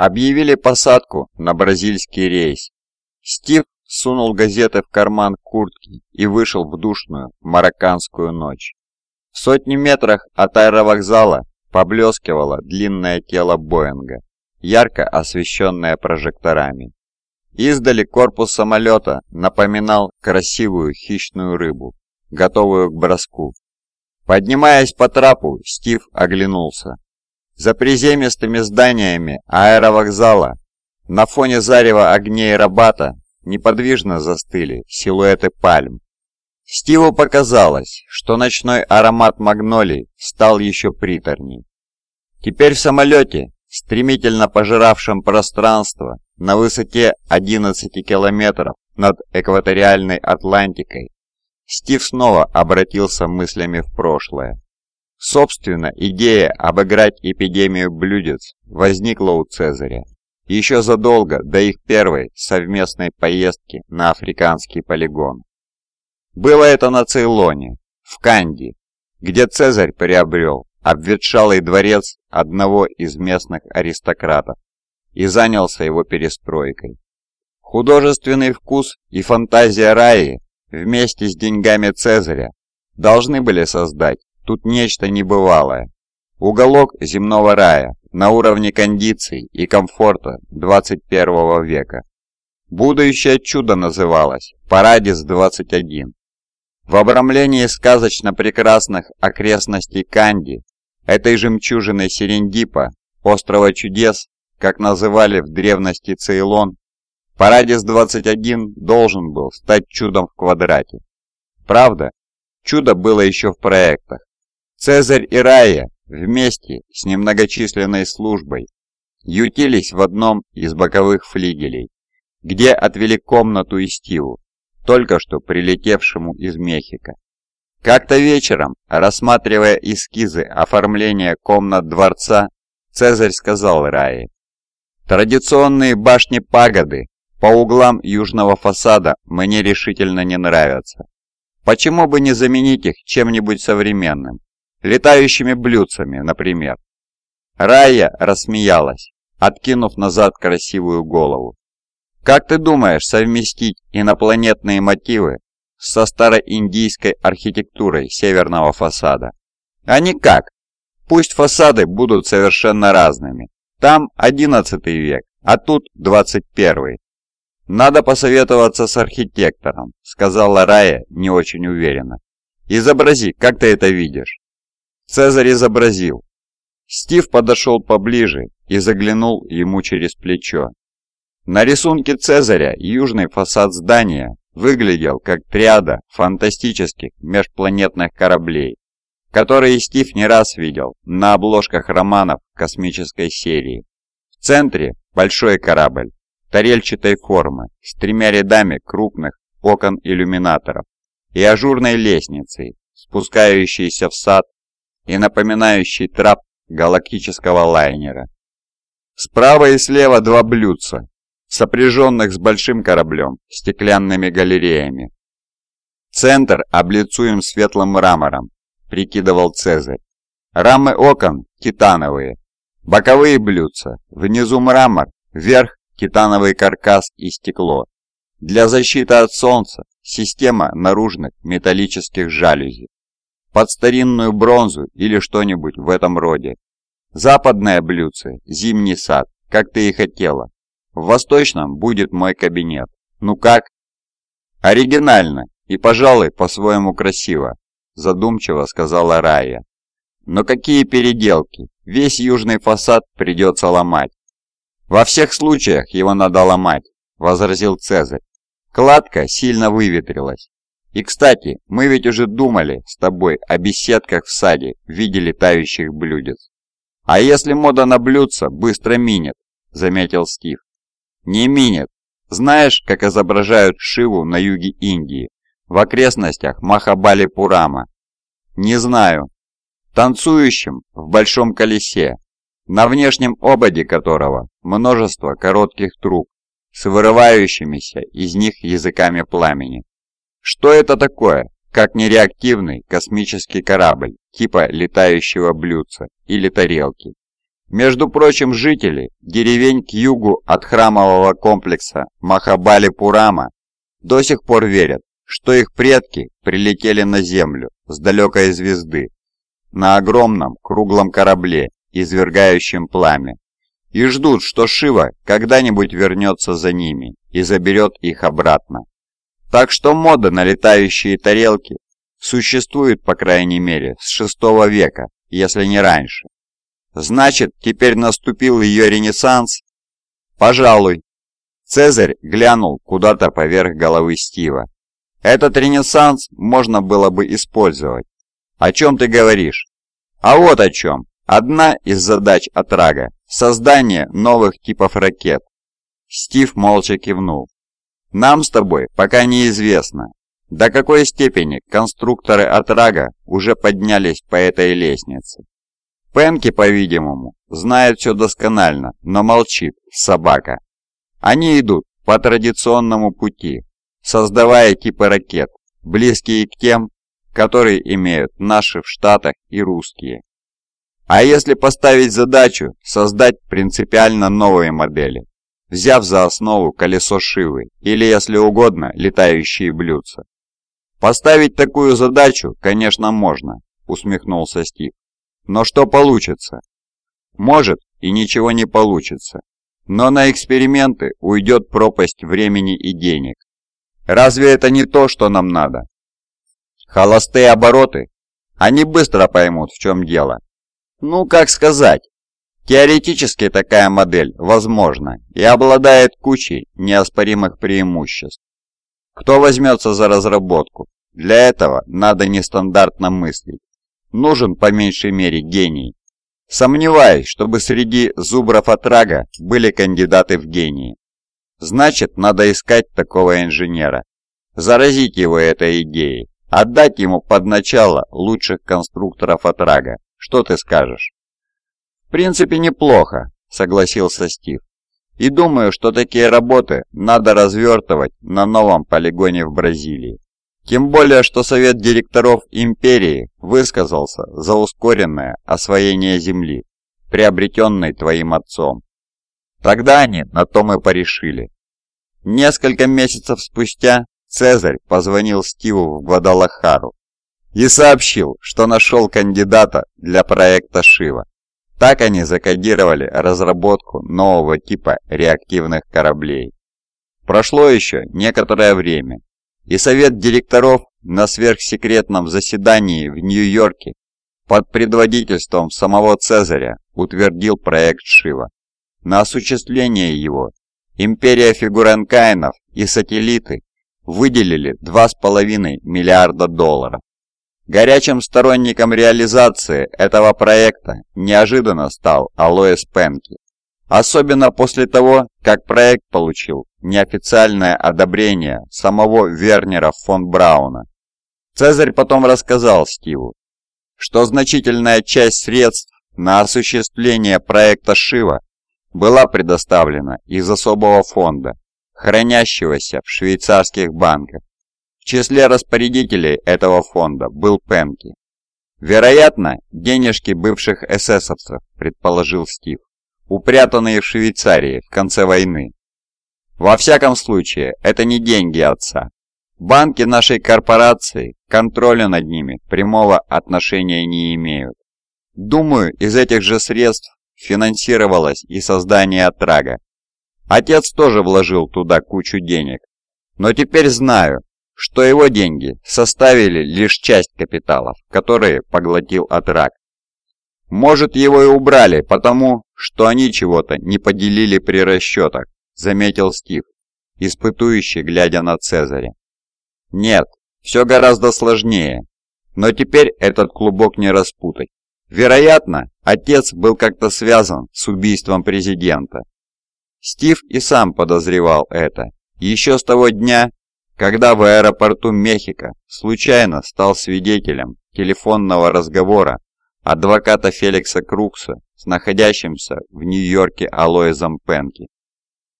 объявили посадку на бразильский рейс. Стив сунул газеты в карман куртки и вышел в душную марокканскую ночь. В сотни метрах от аэровокзала поблескивало длинное тело Боинга, ярко освещенное прожекторами. Издали корпус самолета напоминал красивую хищную рыбу, готовую к броску. Поднимаясь по трапу, Стив оглянулся. За приземистыми зданиями аэровокзала на фоне зарева огней Рабата неподвижно застыли силуэты пальм. Стиву показалось, что ночной аромат магнолий стал еще приторней. Теперь в самолете, стремительно пожиравшем пространство на высоте 11 километров над экваториальной Атлантикой, Стив снова обратился мыслями в прошлое. Собственно, идея обыграть эпидемию блюдец возникла у Цезаря еще задолго до их первой совместной поездки на африканский полигон. Было это на Цейлоне, в Канди, где Цезарь приобрел обветшалый дворец одного из местных аристократов и занялся его перестройкой. Художественный вкус и фантазия Раи вместе с деньгами Цезаря должны были создать тут нечто небывалое. Уголок земного рая на уровне кондиций и комфорта 21 века. Будущее чудо называлось «Парадис-21». В обрамлении сказочно прекрасных окрестностей Канди, этой жемчужиной Серендипа, острова чудес, как называли в древности Цейлон, Парадис-21 должен был стать чудом в квадрате. Правда, чудо было еще в проектах. Цезарь и Рая вместе с немногочисленной службой ютились в одном из боковых флигелей, где отвели комнату и Стиву, только что прилетевшему из Мехико. Как-то вечером, рассматривая эскизы оформления комнат дворца, Цезарь сказал Рае, «Традиционные башни-пагоды по углам южного фасада мне решительно не нравятся. Почему бы не заменить их чем-нибудь современным? Летающими блюдцами, например?» Рая рассмеялась, откинув назад красивую голову. «Как ты думаешь совместить инопланетные мотивы со староиндийской архитектурой северного фасада?» «А никак. Пусть фасады будут совершенно разными. Там 11 век, а тут 21. «Надо посоветоваться с архитектором», — сказала Рая не очень уверенно. «Изобрази, как ты это видишь». Цезарь изобразил. Стив подошел поближе и заглянул ему через плечо. На рисунке Цезаря южный фасад здания выглядел как триада фантастических межпланетных кораблей, которые Стив не раз видел на обложках романов космической серии. В центре большой корабль, тарельчатой формы, с тремя рядами крупных окон-иллюминаторов и ажурной лестницей, спускающейся в сад и напоминающей трап галактического лайнера. Справа и слева два блюдца, сопряженных с большим кораблем, стеклянными галереями. Центр облицуем светлым мрамором, прикидывал Цезарь. Рамы окон титановые, боковые блюдца, внизу мрамор, вверх титановый каркас и стекло. Для защиты от солнца система наружных металлических жалюзи. Под старинную бронзу или что-нибудь в этом роде. Западное блюдце, зимний сад, как ты и хотела. В восточном будет мой кабинет. Ну как? Оригинально и, пожалуй, по-своему красиво, задумчиво сказала Рая. Но какие переделки? Весь южный фасад придется ломать. Во всех случаях его надо ломать, возразил Цезарь. Кладка сильно выветрилась. И, кстати, мы ведь уже думали с тобой о беседках в саде в виде летающих блюдец. А если мода на блюдца быстро минет, заметил Стив. Не минет. Знаешь, как изображают Шиву на юге Индии, в окрестностях Махабали-Пурама? Не знаю. Танцующим в большом колесе, на внешнем ободе которого множество коротких труб с вырывающимися из них языками пламени. Что это такое, как нереактивный космический корабль типа летающего блюдца или тарелки? Между прочим, жители деревень к югу от храмового комплекса Махабали-Пурама до сих пор верят, что их предки прилетели на Землю с далекой звезды на огромном круглом корабле, извергающем пламя, и ждут, что Шива когда-нибудь вернется за ними и заберет их обратно. Так что мода на летающие тарелки существует, по крайней мере, с шестого века, если не раньше. Значит, теперь наступил ее ренессанс? Пожалуй. Цезарь глянул куда-то поверх головы Стива. Этот ренессанс можно было бы использовать. О чем ты говоришь? А вот о чем. Одна из задач Атрага – создание новых типов ракет. Стив молча кивнул. Нам с тобой пока неизвестно, до какой степени конструкторы Атрага уже поднялись по этой лестнице. Пенки, по-видимому, знает все досконально, но молчит, собака. Они идут по традиционному пути, создавая типы ракет, близкие к тем, которые имеют наши в Штатах и русские. А если поставить задачу создать принципиально новые модели, взяв за основу колесо Шивы или, если угодно, летающие блюдца? Поставить такую задачу, конечно, можно, усмехнулся Стив. Но что получится? Может и ничего не получится. Но на эксперименты уйдет пропасть времени и денег. Разве это не то, что нам надо? Холостые обороты? Они быстро поймут, в чем дело. Ну, как сказать. Теоретически такая модель возможна и обладает кучей неоспоримых преимуществ. Кто возьмется за разработку? Для этого надо нестандартно мыслить нужен по меньшей мере гений. Сомневаюсь, чтобы среди зубров Атрага были кандидаты в гении. Значит, надо искать такого инженера, заразить его этой идеей, отдать ему под начало лучших конструкторов Атрага. Что ты скажешь? В принципе, неплохо, согласился Стив. И думаю, что такие работы надо развертывать на новом полигоне в Бразилии. Тем более, что Совет директоров империи высказался за ускоренное освоение земли, приобретенной твоим отцом. Тогда они на том и порешили. Несколько месяцев спустя Цезарь позвонил Стиву в Гвадалахару и сообщил, что нашел кандидата для проекта Шива. Так они закодировали разработку нового типа реактивных кораблей. Прошло еще некоторое время, и совет директоров на сверхсекретном заседании в Нью-Йорке под предводительством самого Цезаря утвердил проект Шива. На осуществление его империя фигуренкаинов и сателлиты выделили 2,5 миллиарда долларов. Горячим сторонником реализации этого проекта неожиданно стал Алоэс Пенки. Особенно после того, как проект получил неофициальное одобрение самого Вернера фон Брауна. Цезарь потом рассказал Стиву, что значительная часть средств на осуществление проекта Шива была предоставлена из особого фонда, хранящегося в швейцарских банках. Числе распорядителей этого фонда был Пенки. Вероятно, денежки бывших эсэсовцев, предположил Стив, упрятанные в Швейцарии в конце войны. Во всяком случае, это не деньги отца. Банки нашей корпорации контроля над ними прямого отношения не имеют. Думаю, из этих же средств финансировалось и создание Атрага. Отец тоже вложил туда кучу денег. Но теперь знаю, что его деньги составили лишь часть капиталов, которые поглотил Атраг. Может, его и убрали, потому что они чего-то не поделили при расчетах заметил Стив, испытующий, глядя на Цезаря. Нет, все гораздо сложнее. Но теперь этот клубок не распутать. Вероятно, отец был как-то связан с убийством президента. Стив и сам подозревал это. Еще с того дня, когда в аэропорту Мехико случайно стал свидетелем телефонного разговора адвоката Феликса Крукса с находящимся в Нью-Йорке Алоизом Пенки.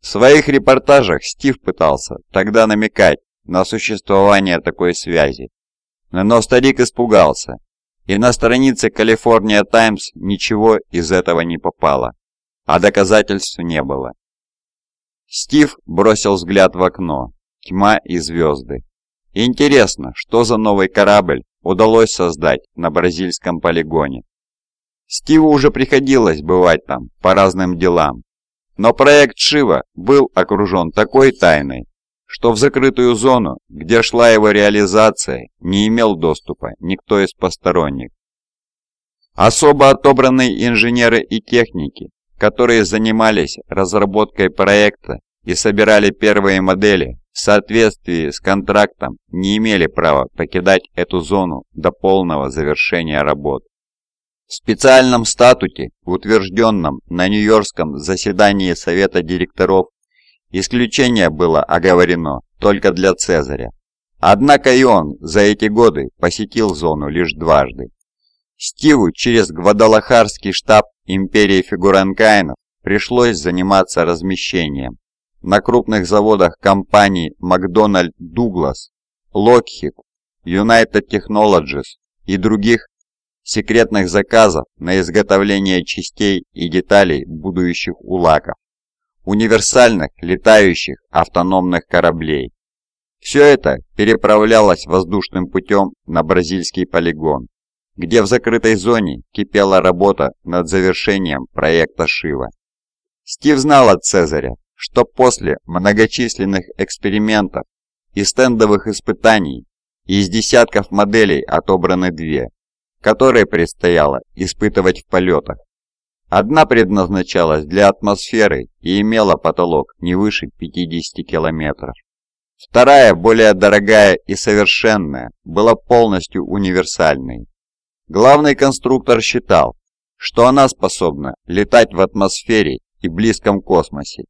В своих репортажах Стив пытался тогда намекать на существование такой связи. Но старик испугался, И на странице California Times ничего из этого не попало, а доказательств не было. Стив бросил взгляд в окно. Тьма и звезды. Интересно, что за новый корабль удалось создать на бразильском полигоне. Стиву уже приходилось бывать там по разным делам. Но проект Шива был окружен такой тайной, что в закрытую зону, где шла его реализация, не имел доступа никто из посторонних. Особо отобранные инженеры и техники, которые занимались разработкой проекта и собирали первые модели, в соответствии с контрактом не имели права покидать эту зону до полного завершения работ. В специальном статуте, утвержденном на Нью-Йоркском заседании Совета директоров Исключение было оговорено только для Цезаря. Однако и он за эти годы посетил зону лишь дважды. Стиву через Гвадалахарский штаб империи фигуранкаинов пришлось заниматься размещением на крупных заводах компаний Макдональд Дуглас, Lockheed, United Technologies и других секретных заказов на изготовление частей и деталей будущих улаков универсальных летающих автономных кораблей. Все это переправлялось воздушным путем на бразильский полигон, где в закрытой зоне кипела работа над завершением проекта Шива. Стив знал от Цезаря, что после многочисленных экспериментов и стендовых испытаний из десятков моделей отобраны две, которые предстояло испытывать в полетах. Одна предназначалась для атмосферы и имела потолок не выше 50 километров. Вторая, более дорогая и совершенная, была полностью универсальной. Главный конструктор считал, что она способна летать в атмосфере и близком космосе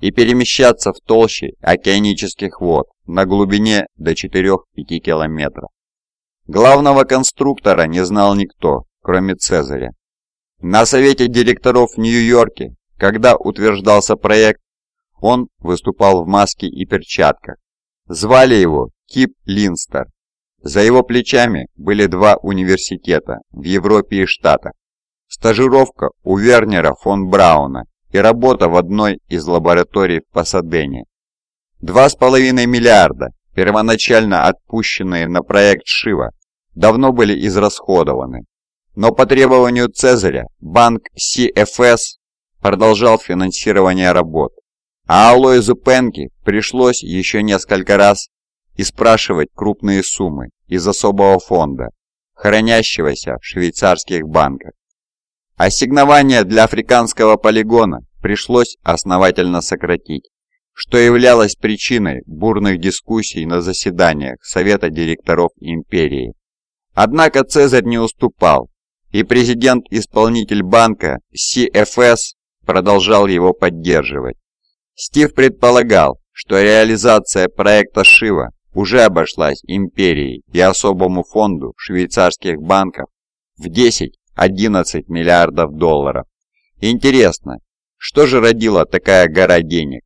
и перемещаться в толще океанических вод на глубине до 4-5 километров. Главного конструктора не знал никто, кроме Цезаря. На совете директоров в Нью-Йорке, когда утверждался проект, он выступал в маске и перчатках. Звали его Кип Линстер. За его плечами были два университета в Европе и Штатах. Стажировка у Вернера фон Брауна и работа в одной из лабораторий в Пасадене. Два с половиной миллиарда, первоначально отпущенные на проект Шива, давно были израсходованы. Но по требованию Цезаря банк CFS продолжал финансирование работ, а Алоизу Пенки пришлось еще несколько раз и крупные суммы из особого фонда, хранящегося в швейцарских банках. Ассигнования для африканского полигона пришлось основательно сократить, что являлось причиной бурных дискуссий на заседаниях Совета директоров империи. Однако Цезарь не уступал и президент-исполнитель банка CFS продолжал его поддерживать. Стив предполагал, что реализация проекта Шива уже обошлась империей и особому фонду швейцарских банков в 10-11 миллиардов долларов. Интересно, что же родила такая гора денег?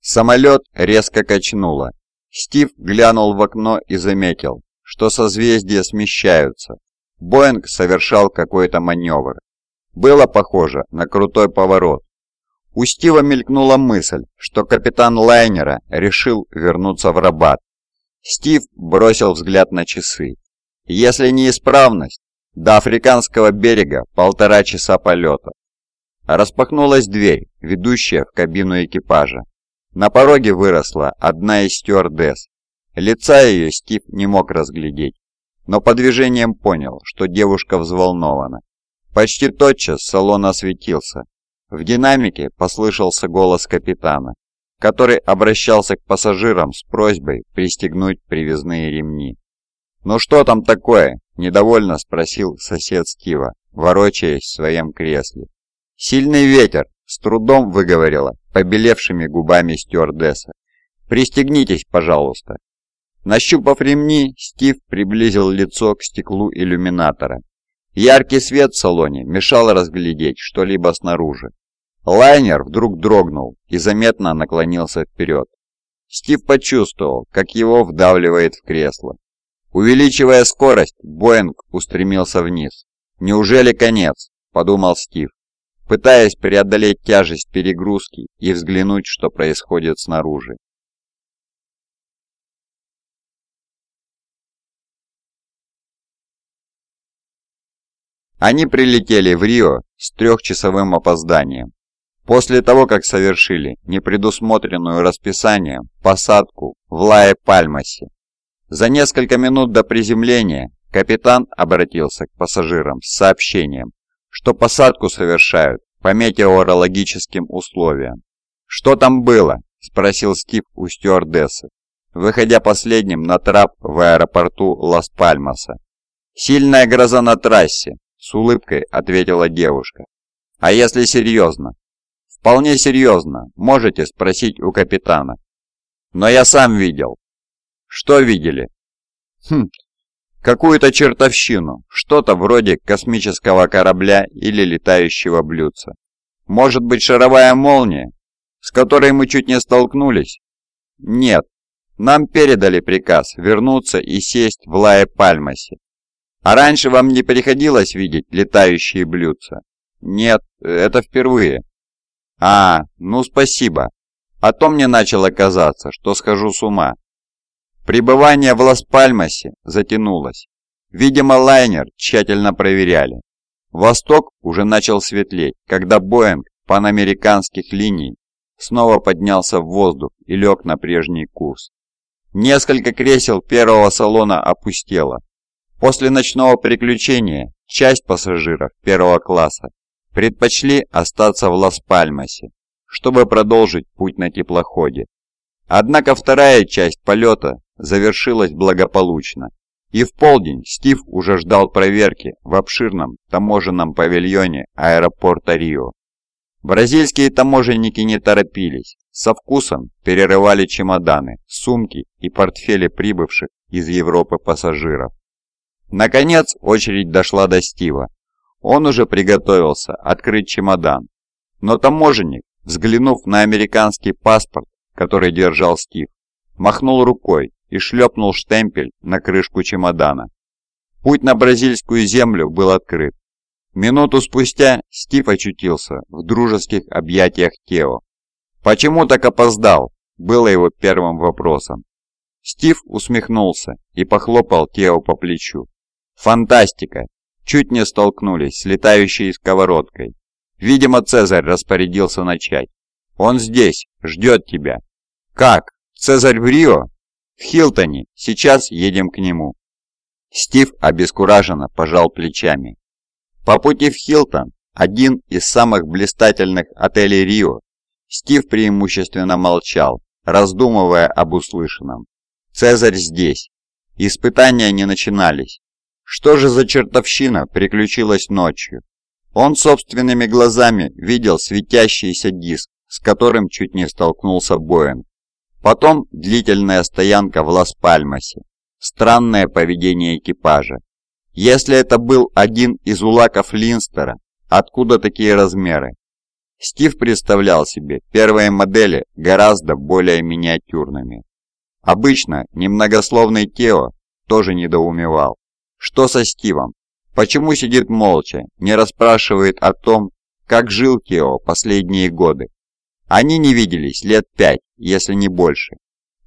Самолет резко качнуло. Стив глянул в окно и заметил, что созвездия смещаются, Боинг совершал какой-то маневр. Было похоже на крутой поворот. У Стива мелькнула мысль, что капитан лайнера решил вернуться в Рабат. Стив бросил взгляд на часы. Если неисправность, до африканского берега полтора часа полета. Распахнулась дверь, ведущая в кабину экипажа. На пороге выросла одна из стюардесс. Лица ее Стив не мог разглядеть но по движениям понял, что девушка взволнована. Почти тотчас салон осветился. В динамике послышался голос капитана, который обращался к пассажирам с просьбой пристегнуть привязные ремни. «Ну что там такое?» – недовольно спросил сосед Стива, ворочаясь в своем кресле. «Сильный ветер!» – с трудом выговорила побелевшими губами стюардесса. «Пристегнитесь, пожалуйста!» Нащупав ремни, Стив приблизил лицо к стеклу иллюминатора. Яркий свет в салоне мешал разглядеть что-либо снаружи. Лайнер вдруг дрогнул и заметно наклонился вперед. Стив почувствовал, как его вдавливает в кресло. Увеличивая скорость, Боинг устремился вниз. «Неужели конец?» – подумал Стив, пытаясь преодолеть тяжесть перегрузки и взглянуть, что происходит снаружи. Они прилетели в Рио с трехчасовым опозданием. После того, как совершили непредусмотренную расписанием посадку в Лае-Пальмасе. За несколько минут до приземления капитан обратился к пассажирам с сообщением, что посадку совершают по метеорологическим условиям. «Что там было?» – спросил Стив у стюардессы, выходя последним на трап в аэропорту Лас-Пальмаса. «Сильная гроза на трассе», – с улыбкой ответила девушка. «А если серьезно?» «Вполне серьезно. Можете спросить у капитана». «Но я сам видел». «Что видели?» «Хм, какую-то чертовщину, что-то вроде космического корабля или летающего блюдца. Может быть шаровая молния, с которой мы чуть не столкнулись? Нет, нам передали приказ вернуться и сесть в Лае-Пальмасе. А раньше вам не приходилось видеть летающие блюдца? Нет, это впервые. А, ну спасибо. А то мне начало казаться, что схожу с ума. Пребывание в Лас-Пальмасе затянулось. Видимо, лайнер тщательно проверяли. Восток уже начал светлеть, когда Боинг панамериканских линий снова поднялся в воздух и лег на прежний курс. Несколько кресел первого салона опустело, После ночного приключения часть пассажиров первого класса предпочли остаться в Лас-Пальмасе, чтобы продолжить путь на теплоходе. Однако вторая часть полета завершилась благополучно, и в полдень Стив уже ждал проверки в обширном таможенном павильоне аэропорта Рио. Бразильские таможенники не торопились, со вкусом перерывали чемоданы, сумки и портфели прибывших из Европы пассажиров. Наконец очередь дошла до Стива. Он уже приготовился открыть чемодан. Но таможенник, взглянув на американский паспорт, который держал Стив, махнул рукой и шлепнул штемпель на крышку чемодана. Путь на бразильскую землю был открыт. Минуту спустя Стив очутился в дружеских объятиях Тео. «Почему так опоздал?» – было его первым вопросом. Стив усмехнулся и похлопал Тео по плечу. Фантастика! Чуть не столкнулись с летающей сковородкой. Видимо, Цезарь распорядился начать. Он здесь, ждет тебя. Как? Цезарь в Рио? В Хилтоне. Сейчас едем к нему. Стив обескураженно пожал плечами. По пути в Хилтон, один из самых блистательных отелей Рио, Стив преимущественно молчал, раздумывая об услышанном. Цезарь здесь. Испытания не начинались. Что же за чертовщина приключилась ночью? Он собственными глазами видел светящийся диск, с которым чуть не столкнулся Боинг. Потом длительная стоянка в Лас-Пальмасе. Странное поведение экипажа. Если это был один из улаков Линстера, откуда такие размеры? Стив представлял себе первые модели гораздо более миниатюрными. Обычно немногословный Тео тоже недоумевал. Что со Стивом? Почему сидит молча, не расспрашивает о том, как жил Тео последние годы? Они не виделись лет пять, если не больше.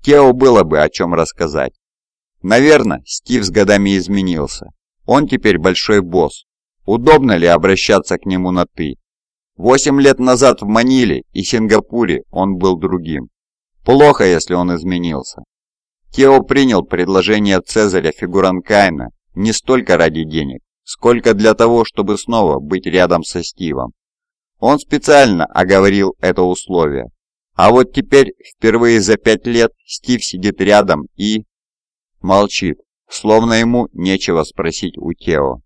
Тео было бы о чем рассказать. Наверное, Стив с годами изменился. Он теперь большой босс. Удобно ли обращаться к нему на «ты»? Восемь лет назад в Маниле и Сингапуре он был другим. Плохо, если он изменился. Тео принял предложение Цезаря Фигуранкайна не столько ради денег, сколько для того, чтобы снова быть рядом со Стивом. Он специально оговорил это условие. А вот теперь, впервые за пять лет, Стив сидит рядом и... Молчит, словно ему нечего спросить у Тео.